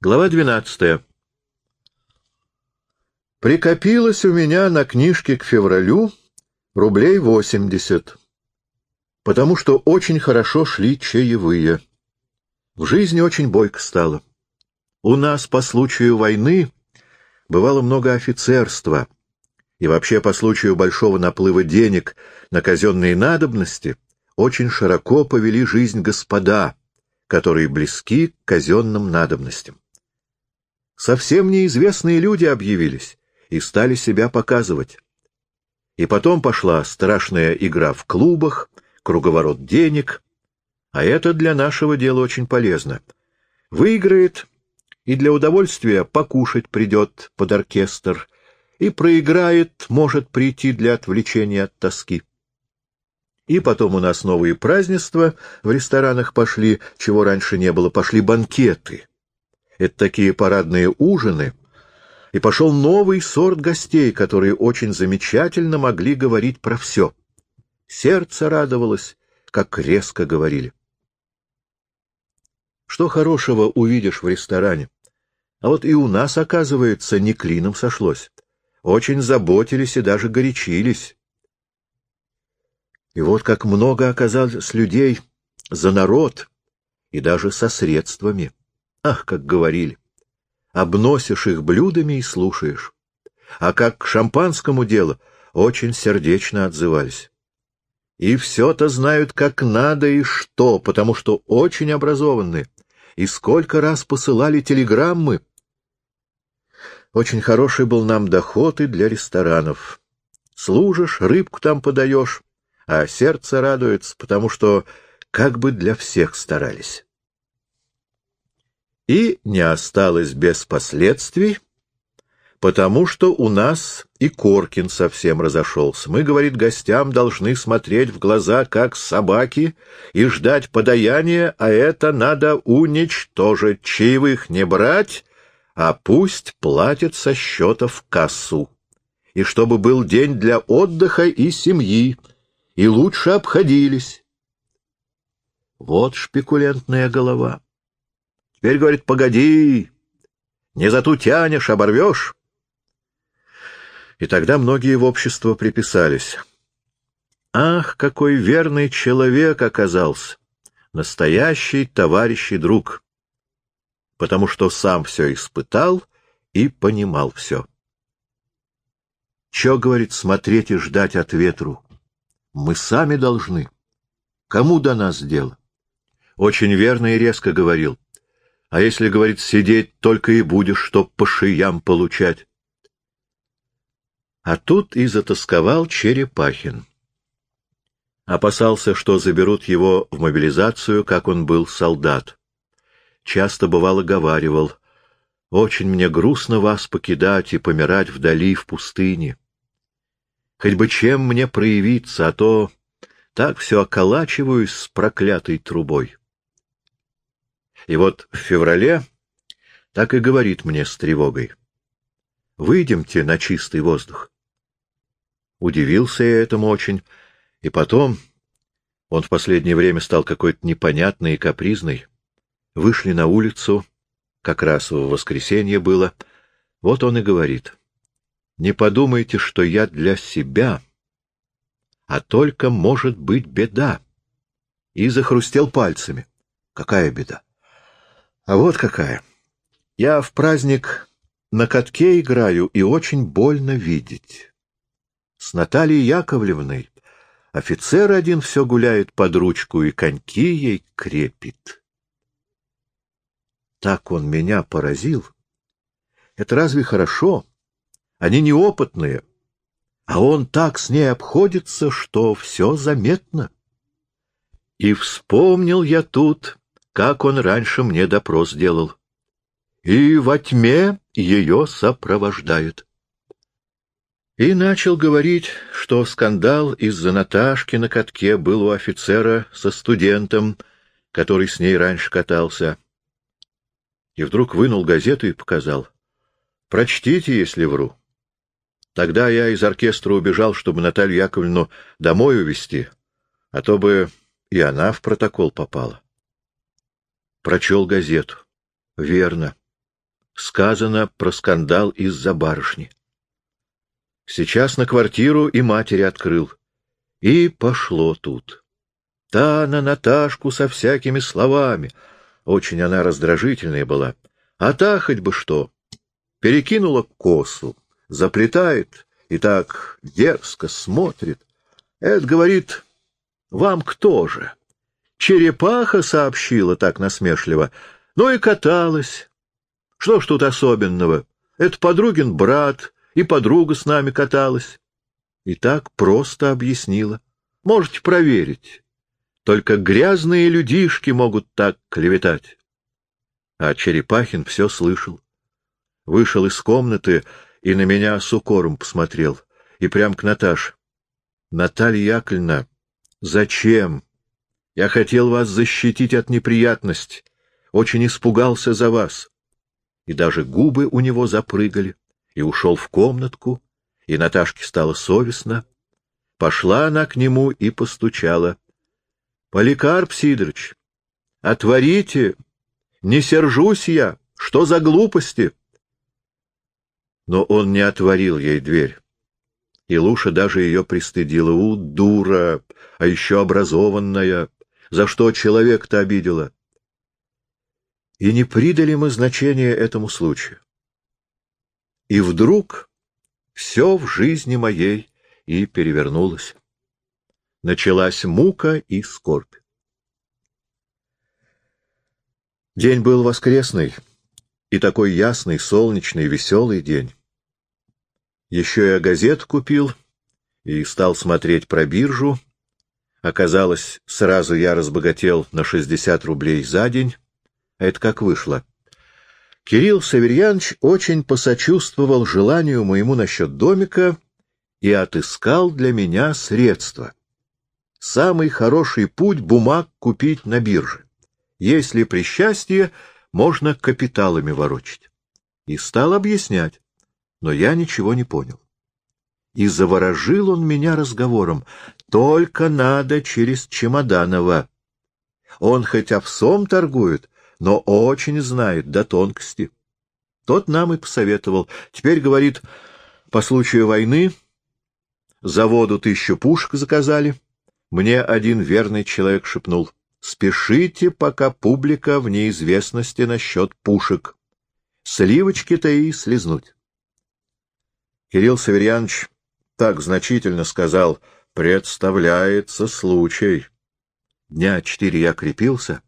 Глава двенадцатая. Прикопилось у меня на книжке к февралю рублей восемьдесят, потому что очень хорошо шли чаевые. В жизни очень бойко стало. У нас по случаю войны бывало много офицерства, и вообще по случаю большого наплыва денег на казенные надобности очень широко повели жизнь господа, которые близки к казенным надобностям. Совсем неизвестные люди объявились и стали себя показывать. И потом пошла страшная игра в клубах, круговорот денег, а это для нашего дела очень полезно. Выиграет и для удовольствия покушать придет под оркестр, и проиграет, может прийти для отвлечения от тоски. И потом у нас новые празднества в ресторанах пошли, чего раньше не было, пошли банкеты. Это такие парадные ужины. И пошел новый сорт гостей, которые очень замечательно могли говорить про все. Сердце радовалось, как резко говорили. Что хорошего увидишь в ресторане? А вот и у нас, оказывается, не клином сошлось. Очень заботились и даже горячились. И вот как много оказалось людей за народ и даже со средствами. Ах, как говорили! Обносишь их блюдами и слушаешь. А как к шампанскому делу, очень сердечно отзывались. И все-то знают, как надо и что, потому что очень образованные. И сколько раз посылали телеграммы. Очень хороший был нам доход и для ресторанов. Служишь, рыбку там подаешь, а сердце радуется, потому что как бы для всех старались и не осталось без последствий, потому что у нас и Коркин совсем разошелся. Мы, говорит, гостям должны смотреть в глаза, как собаки, и ждать подаяния, а это надо уничтожить, чаевых не брать, а пусть платят со счета в кассу. И чтобы был день для отдыха и семьи, и лучше обходились. Вот шпекулентная голова. Теперь, говорит, погоди, не за ту тянешь, оборвешь. И тогда многие в общество приписались. Ах, какой верный человек оказался! Настоящий товарищ и друг! Потому что сам все испытал и понимал все. Че, говорит, смотреть и ждать от ветру? Мы сами должны. Кому до нас дело? Очень верно и резко говорил. А если, говорит, сидеть только и будешь, чтоб по шиям получать? А тут и затасковал Черепахин. Опасался, что заберут его в мобилизацию, как он был солдат. Часто бывало говаривал, «Очень мне грустно вас покидать и помирать вдали, в пустыне. Хоть бы чем мне проявиться, а то так все околачиваюсь с проклятой трубой». И вот в феврале так и говорит мне с тревогой. Выйдемте на чистый воздух. Удивился я этому очень, и потом... Он в последнее время стал какой-то непонятный и капризный. Вышли на улицу, как раз в воскресенье было. Вот он и говорит. Не подумайте, что я для себя, а только может быть беда. И захрустел пальцами. Какая беда? А вот какая. Я в праздник на катке играю и очень больно видеть. С Натальей Яковлевной офицер один все гуляет под ручку и коньки ей крепит. Так он меня поразил. Это разве хорошо? Они неопытные. А он так с ней обходится, что все заметно. И вспомнил я тут как он раньше мне допрос делал. И во тьме ее сопровождает. И начал говорить, что скандал из-за Наташки на катке был у офицера со студентом, который с ней раньше катался. И вдруг вынул газету и показал. «Прочтите, если вру». Тогда я из оркестра убежал, чтобы Наталью Яковлевну домой увезти, а то бы и она в протокол попала. Прочел газету. Верно. сказано про скандал из-за барышни. Сейчас на квартиру и матери открыл. И пошло тут. Та на Наташку со всякими словами. Очень она раздражительная была. А та хоть бы что. Перекинула косу, заплетает и так дерзко смотрит. Это, говорит, вам кто же? Черепаха сообщила так насмешливо. Ну и каталась. Что ж тут особенного? Это подругин брат, и подруга с нами каталась. И так просто объяснила. Можете проверить. Только грязные людишки могут так клеветать. А Черепахин все слышал. Вышел из комнаты и на меня с укором посмотрел. И прям к Наташе. — Наталья Яковлевна, зачем? Я хотел вас защитить от неприятностей. Очень испугался за вас. И даже губы у него запрыгали. И ушел в комнатку, и Наташке стало совестно. Пошла она к нему и постучала. — Поликарп Сидорович, отворите! Не сержусь я! Что за глупости? Но он не отворил ей дверь. И Луша даже ее пристыдила. У, дура! А еще образованная! За что человек-то обидела? И не придали мы значения этому случаю. И вдруг все в жизни моей и перевернулось. Началась мука и скорбь. День был воскресный, и такой ясный, солнечный, веселый день. Еще я газет купил и стал смотреть про биржу. Оказалось, сразу я разбогател на 60 рублей за день. Это как вышло. Кирилл Саверьянович очень посочувствовал желанию моему насчет домика и отыскал для меня средства. Самый хороший путь бумаг купить на бирже. Если при счастье, можно капиталами ворочить. И стал объяснять но я ничего не понял. И заворожил он меня разговором. Только надо через Чемоданова. Он хоть овсом торгует, но очень знает до тонкости. Тот нам и посоветовал. Теперь, говорит, по случаю войны заводу тысячу пушек заказали. Мне один верный человек шепнул. Спешите, пока публика в неизвестности насчет пушек. Сливочки-то и слезнуть. Кирилл Саверьянович так значительно сказал «представляется случай». Дня четыре я крепился,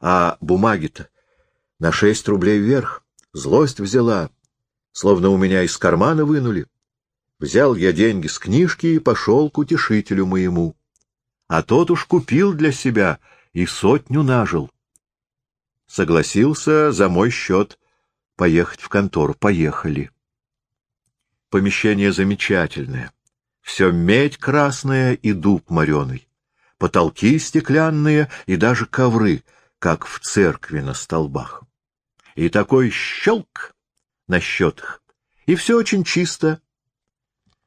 а бумаги-то на шесть рублей вверх. Злость взяла, словно у меня из кармана вынули. Взял я деньги с книжки и пошел к утешителю моему. А тот уж купил для себя и сотню нажил. Согласился за мой счет поехать в контору. Поехали. Помещение замечательное. Все медь красная и дуб мореный. Потолки стеклянные и даже ковры, как в церкви на столбах. И такой щелк на счетах. И все очень чисто.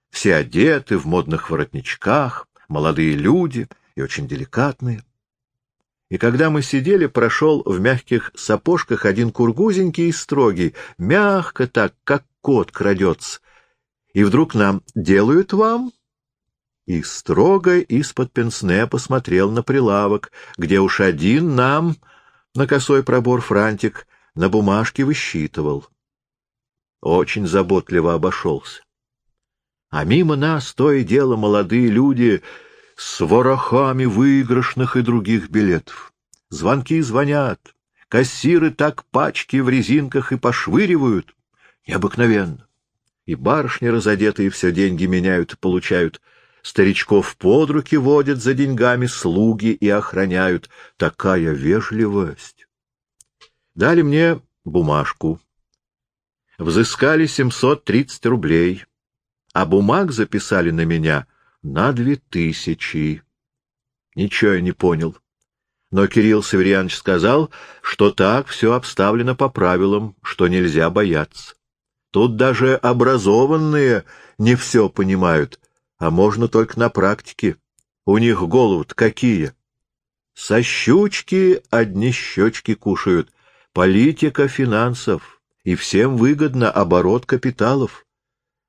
Все одеты в модных воротничках, молодые люди и очень деликатные. И когда мы сидели, прошел в мягких сапожках один кургузенький и строгий, мягко так, как кот крадется, и вдруг нам делают вам? И строго из-под пенсне посмотрел на прилавок, где уж один нам, на косой пробор франтик, на бумажке высчитывал. Очень заботливо обошелся. А мимо нас то и дело молодые люди с ворохами выигрышных и других билетов. Звонки звонят, кассиры так пачки в резинках и пошвыривают. Необыкновенно. И барышни разодетые все деньги меняют и получают. Старичков под руки водят за деньгами, слуги и охраняют. Такая вежливость. Дали мне бумажку. Взыскали 730 рублей, а бумаг записали на меня на две тысячи. Ничего я не понял. Но Кирилл Северянович сказал, что так все обставлено по правилам, что нельзя бояться. Тут даже образованные не все понимают, а можно только на практике. У них головы какие? Со щучки одни щечки кушают. Политика финансов. и всем выгодно оборот капиталов.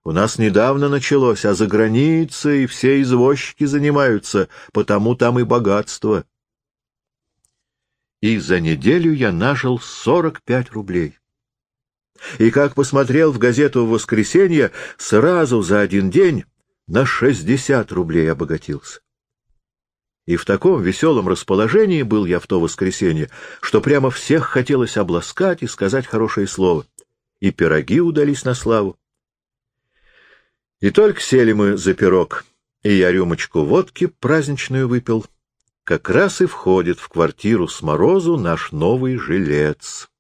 У нас недавно началось, а за границей все извозчики занимаются, потому там и богатство. И за неделю я нажил сорок пять рублей. И как посмотрел в газету в воскресенье, сразу за один день на шестьдесят рублей обогатился. И в таком веселом расположении был я в то воскресенье, что прямо всех хотелось обласкать и сказать хорошее слово. И пироги удались на славу. И только сели мы за пирог, и я рюмочку водки праздничную выпил. Как раз и входит в квартиру с морозу наш новый жилец.